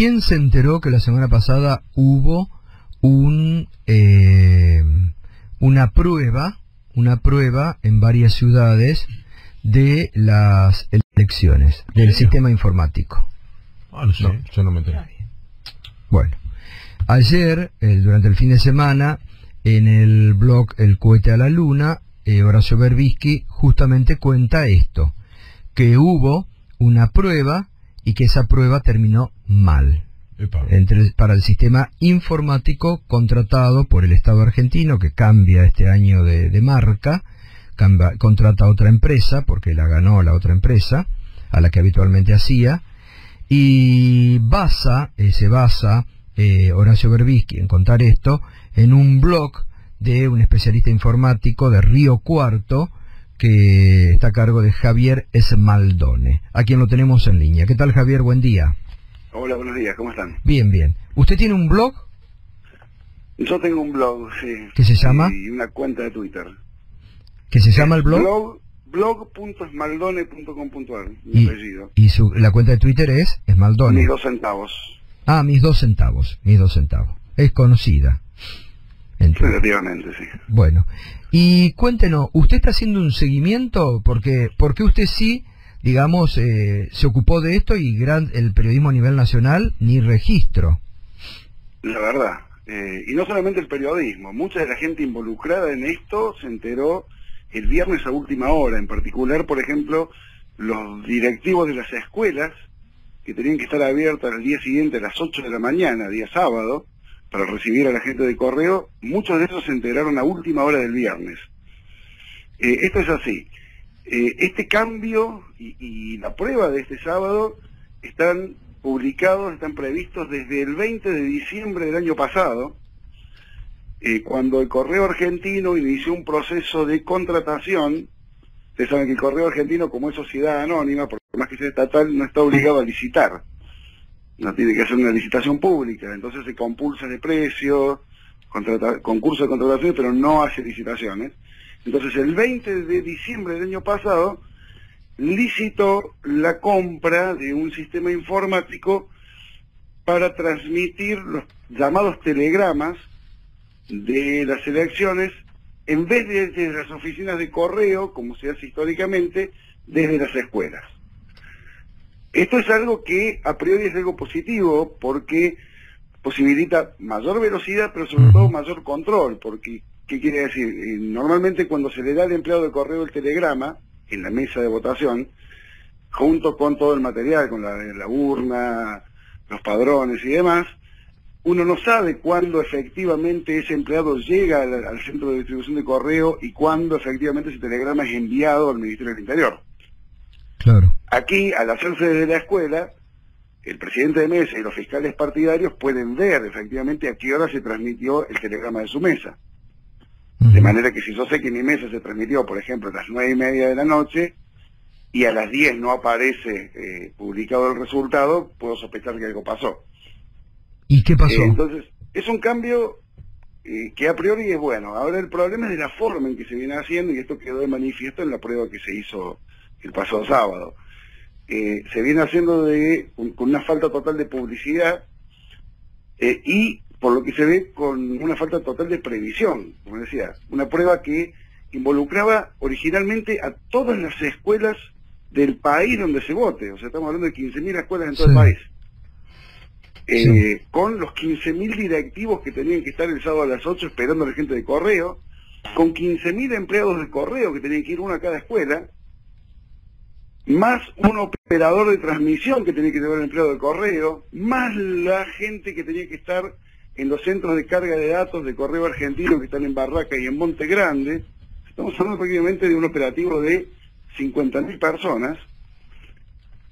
¿quién se enteró que la semana pasada hubo un eh, una prueba, una prueba en varias ciudades de las elecciones, del sistema informático? Ah, no sé, No. yo no me enteré. Bueno, ayer, eh, durante el fin de semana, en el blog El cohete a la luna, eh, Horacio Berbisky justamente cuenta esto, que hubo una prueba y que esa prueba terminó mal. Entre- para el sistema informático contratado por el Estado argentino, que cambia este año de, de marca, contrata a otra empresa, porque la ganó la otra empresa, a la que habitualmente hacía, y basa, eh, se basa eh, Horacio Berbisky en contar esto en un blog de un especialista informático de Río Cuarto, que está a cargo de Javier Esmaldone, a quien lo tenemos en línea. ¿Qué tal Javier? Buen día. Hola, buenos días, ¿cómo están? Bien, bien. ¿Usted tiene un blog Yo tengo un blog, sí. ¿Qué se llama? Y una cuenta de Twitter. que se llama el blog? Blog, blog.esmaldone.com.ar, mi Y, apellido. y su, la cuenta de Twitter es Esmaldone. Mis dos centavos, Ah, mis dos centavos, mis dos centavos. Es conocida. Relativamente, sí. Bueno, y cuéntenos, ¿usted está haciendo un seguimiento? Porque, porque usted sí, digamos, eh, se ocupó de esto y gran, el periodismo a nivel nacional ni registro. La verdad. Eh, y no solamente el periodismo, mucha de la gente involucrada en esto se enteró el viernes a última hora, en particular, por ejemplo, los directivos de las escuelas que tenían que estar abiertas al día siguiente a las 8 de la mañana, día sábado, para recibir a la gente de correo, muchos de esos se enteraron a última hora del viernes. Eh, esto es así. Eh, este cambio y, la prueba de este sábado están publicados, están previstos desde el 20 de diciembre del año pasado, eh, cuando el Correo Argentino inició un proceso de contratación. Ustedes saben que el Correo Argentino, como es sociedad anónima, por más que sea estatal, no está obligado a licitar. No tiene que hacer una licitación pública, entonces se compulsa de precio, concurso de contratación, pero no hace licitaciones. Entonces el 20 de diciembre del año pasado licitó la compra de un sistema informático para transmitir los llamados telegramas de las elecciones en vez de desde las oficinas de correo, como se hace históricamente, desde las escuelas. Esto es algo que a priori es algo positivo porque posibilita mayor velocidad, pero sobre todo mayor control, porque, ¿qué quiere decir? Eh, normalmente cuando se le da al empleado de correo el telegrama, en la mesa de votación, junto con todo el material, con la, la urna, los padrones y demás, uno no sabe cuándo efectivamente ese empleado llega al, al centro de distribución de correo y cuándo efectivamente ese telegrama es enviado al Ministerio del Interior. Claro. Aquí, al hacerse desde la escuela, el presidente de mesa y los fiscales partidarios pueden ver efectivamente a qué hora se transmitió el telegrama de su mesa. De manera que si yo sé que mi mesa se transmitió, por ejemplo, a las nueve y media de la noche y a las 10 no aparece eh, publicado el resultado, puedo sospechar que algo pasó. ¿Y qué pasó? Eh, entonces, es un cambio eh, que a priori es bueno. Ahora el problema es de la forma en que se viene haciendo y esto quedó de manifiesto en la prueba que se hizo el pasado sábado. Eh, se viene haciendo de, con, con una falta total de publicidad eh, y por lo que se ve con una falta total de previsión, como decía, una prueba que involucraba originalmente a todas las escuelas del país donde se vote, o sea, estamos hablando de 15.000 escuelas en todo Sí. el país, Eh, con los 15.000 directivos que tenían que estar el sábado a las 8 esperando a la gente de correo, con 15.000 empleados de correo que tenían que ir uno a cada escuela, más un operador de transmisión que tenía que llevar el empleado de correo, más la gente que tenía que estar en los centros de carga de datos de correo argentino que están en Barraca y en Monte Grande. Estamos hablando prácticamente de un operativo de 50.000 personas,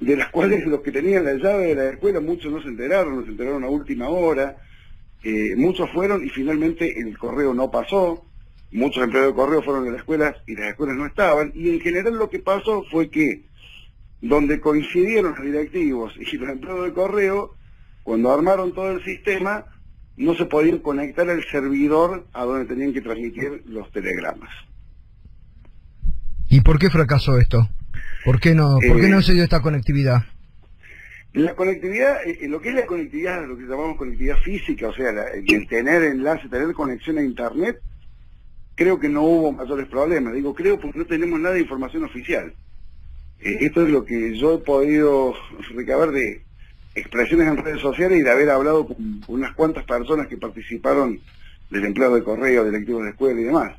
de las cuales los que tenían la llave de la escuela, muchos no se enteraron, no se enteraron a última hora, eh, muchos fueron y finalmente el correo no pasó, muchos empleados de correo fueron de las escuelas y las escuelas no estaban, y en general lo que pasó fue que donde coincidieron los directivos y los empleados de correo, cuando armaron todo el sistema, no se podían conectar al servidor a donde tenían que transmitir los telegramas. ¿Y por qué fracasó esto? ¿Por qué no, por qué Eh, no se dio esta conectividad? La conectividad, eh, lo que es la conectividad, lo que llamamos conectividad física, o sea, el tener enlace, tener conexión a Internet, creo que no hubo mayores problemas. Digo creo porque no tenemos nada de información oficial. Eh, esto es lo que yo he podido recabar de expresiones en redes sociales y de haber hablado con unas cuantas personas que participaron del empleo de correo, directivos de escuela y demás.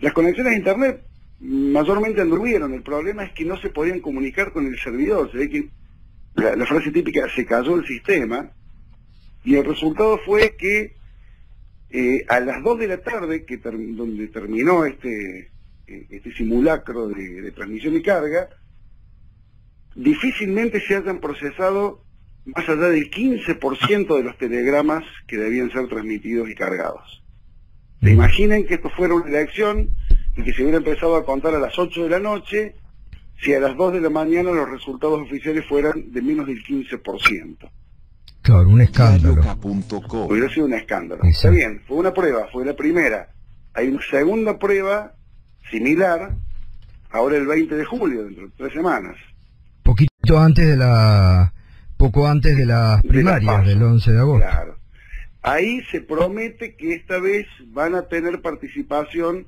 Las conexiones a Internet mayormente anduvieron. El problema es que no se podían comunicar con el servidor. Se ve que la, frase típica, se cayó el sistema, y el resultado fue que eh, a las 2 de la tarde, que donde terminó este, eh, este simulacro de, transmisión y carga, difícilmente se hayan procesado más allá del 15% de los telegramas que debían ser transmitidos y cargados. ¿Se imaginen que esto fuera una elección y que se hubiera empezado a contar a las 8 de la noche si a las 2 de la mañana los resultados oficiales fueran de menos del 15%. Claro, un escándalo. Hubiera sido un escándalo. Está bien, fue una prueba, fue la primera. Hay una segunda prueba similar, ahora el 20 de julio, dentro de tres semanas. Poquito antes de la... Poco antes de las primarias, del 11 de agosto. Claro. Ahí se promete que esta vez van a tener participación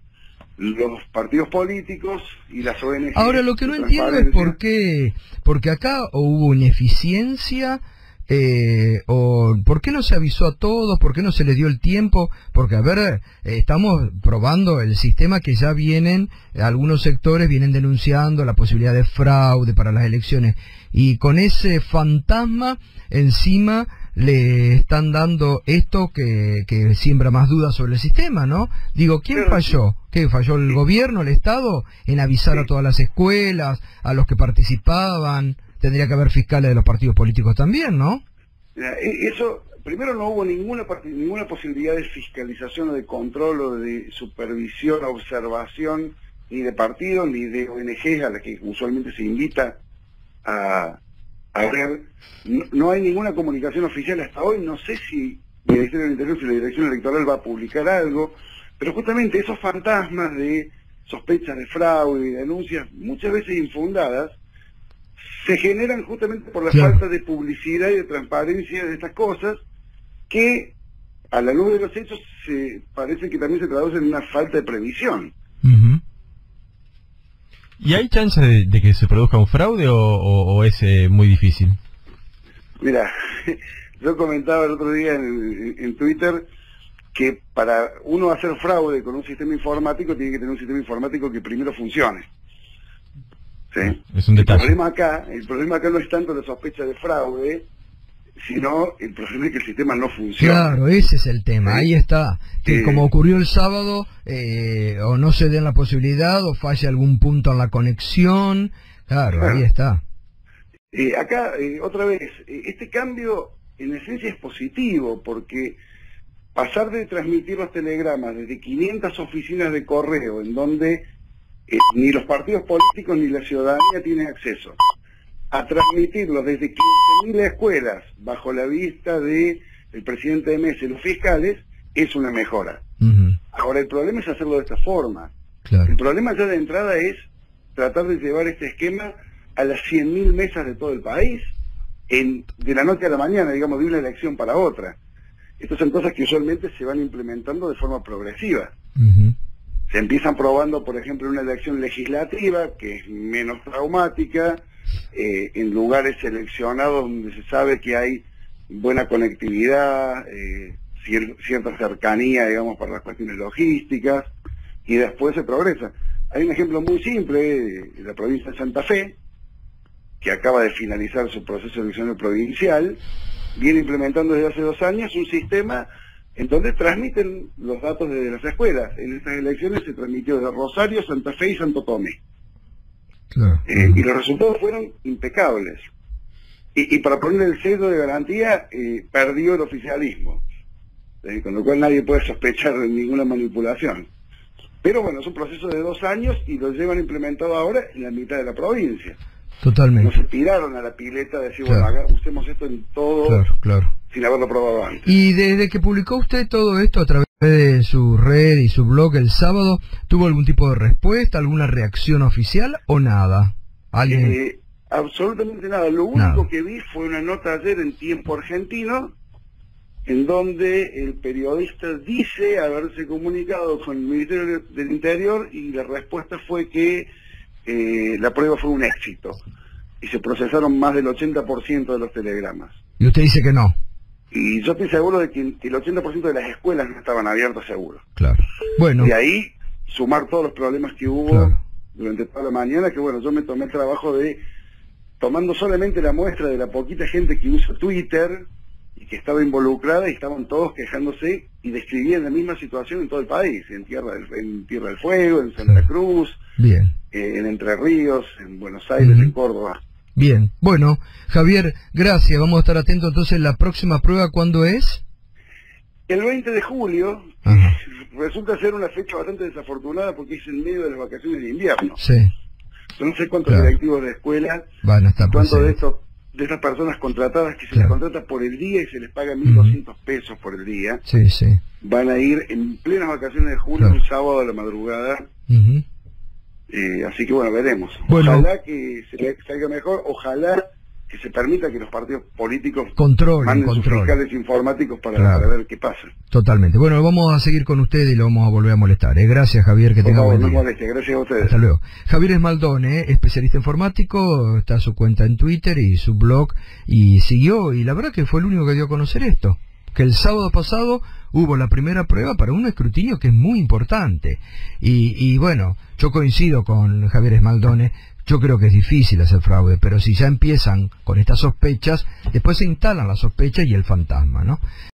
los partidos políticos y las ONG. Ahora lo que no entiendo es por qué, porque acá hubo ineficiencia, eh, o por qué no se avisó a todos, por qué no se le dio el tiempo, porque a ver, eh, estamos probando el sistema que ya vienen, algunos sectores vienen denunciando la posibilidad de fraude para las elecciones, y con ese fantasma encima le están dando esto que, que siembra más dudas sobre el sistema, ¿no? Digo, ¿quién falló? ¿Qué falló el gobierno, el Estado, en avisar a todas las escuelas, a los que participaban? Tendría que haber fiscales de los partidos políticos también, ¿no? E, eso, primero no hubo ninguna, ninguna posibilidad de fiscalización o de control o de supervisión, observación, ni de partidos, ni de ONGs a las que usualmente se invita a, a ver, no, hay ninguna comunicación oficial hasta hoy, no sé si el Ministerio del Interior, si la Dirección Electoral va a publicar algo, pero justamente esos fantasmas de sospechas de fraude y denuncias, muchas veces infundadas, se generan justamente por la falta de publicidad y de transparencia de estas cosas, que a la luz de los hechos se parece que también se traducen en una falta de previsión. ¿Y hay chance de, que se produzca un fraude o, es eh, muy difícil? Mira, yo comentaba el otro día en, Twitter que para uno hacer fraude con un sistema informático tiene que tener un sistema informático que primero funcione. ¿Sí? Es un detalle. El problema acá, el problema acá no es tanto la sospecha de fraude, sino el problema es que el sistema no funciona. Claro, ese es el tema, ahí está. Que como ocurrió el sábado, eh, o no se den la posibilidad, o falla algún punto en la conexión, claro, ahí está. Eh, acá, eh, otra vez, este cambio en esencia es positivo, porque pasar de transmitir los telegramas desde 500 oficinas de correo, en donde ni los partidos políticos ni la ciudadanía tienen acceso, a transmitirlo desde 15.000 escuelas bajo la vista del el presidente de MES y los fiscales, es una mejora. Ahora, el problema es hacerlo de esta forma. El problema ya de entrada es tratar de llevar este esquema a las 100.000 mesas de todo el país, en, de la noche a la mañana, digamos, de una elección para otra. Estas son cosas que usualmente se van implementando de forma progresiva. Se empiezan probando, por ejemplo, una elección legislativa, que es menos traumática, eh, en lugares seleccionados donde se sabe que hay buena conectividad, eh, cierta cercanía, digamos, para las cuestiones logísticas, y después se progresa. Hay un ejemplo muy simple de la provincia de Santa Fe, que acaba de finalizar su proceso eleccionario provincial, viene implementando desde hace dos años un sistema en donde transmiten los datos desde las escuelas. En estas elecciones se transmitió de Rosario, Santa Fe y Santo Tomé. Eh, y los resultados fueron impecables. Y, para poner el sello de garantía, eh, perdió el oficialismo, eh, con lo cual nadie puede sospechar de ninguna manipulación. Pero bueno, es un proceso de dos años y lo llevan implementado ahora en la mitad de la provincia. Totalmente. No se tiraron a la pileta de decir, bueno, usemos esto en todo claro, sin haberlo probado antes. Y desde que publicó usted todo esto a través de su red y su blog el sábado, ¿tuvo algún tipo de respuesta, alguna reacción oficial o nada? ¿Alguien? Eh, Absolutamente nada. Lo único Nada. que vi fue una nota ayer en Tiempo Argentino, en donde el periodista dice haberse comunicado con el Ministerio del Interior y la respuesta fue que eh, la prueba fue un éxito y se procesaron más del 80% de los telegramas. Y usted dice que no. Y yo estoy seguro de que, el 80% de las escuelas no estaban abiertas seguro. Claro. Bueno, Y ahí sumar todos los problemas que hubo Claro. durante toda la mañana, que bueno, yo me tomé el trabajo de, tomando solamente la muestra de la poquita gente que usa Twitter y que estaba involucrada y estaban todos quejándose y describían la misma situación en todo el país, en Tierra del, en Tierra del Fuego, en Santa Sí. Cruz, bien. eh, en Entre Ríos, en Buenos Aires, en Córdoba. Bien. Bueno, Javier, gracias. Vamos a estar atentos entonces. ¿La próxima prueba cuándo es? El 20 de julio Ajá. resulta ser una fecha bastante desafortunada porque es en medio de las vacaciones de invierno. Sí. Yo no sé cuántos Claro. directivos de escuela Van a estar cuánto de estos de estas personas contratadas que se Claro. les contrata por el día y se les paga 1.200 pesos por el día, Sí, sí. van a ir en plenas vacaciones de julio, Claro. un sábado a la madrugada. Eh, así que bueno, veremos. Bueno. Ojalá que se le salga mejor, ojalá que se permita que los partidos políticos Control, manden sus control. fiscales informáticos para, Claro. para ver qué pasa. Totalmente. Bueno, vamos a seguir con usted y lo vamos a volver a molestar. ¿eh? Gracias, Javier. Que tenga no moleste, gracias a ustedes. Hasta luego. Javier Esmaldone, especialista informático, está su cuenta en Twitter y su blog y siguió y la verdad que fue el único que dio a conocer esto. Que el sábado pasado hubo la primera prueba para un escrutinio que es muy importante. Y, bueno, yo coincido con Javier Esmaldone, yo creo que es difícil hacer fraude, pero si ya empiezan con estas sospechas, después se instalan las sospechas y el fantasma, ¿no?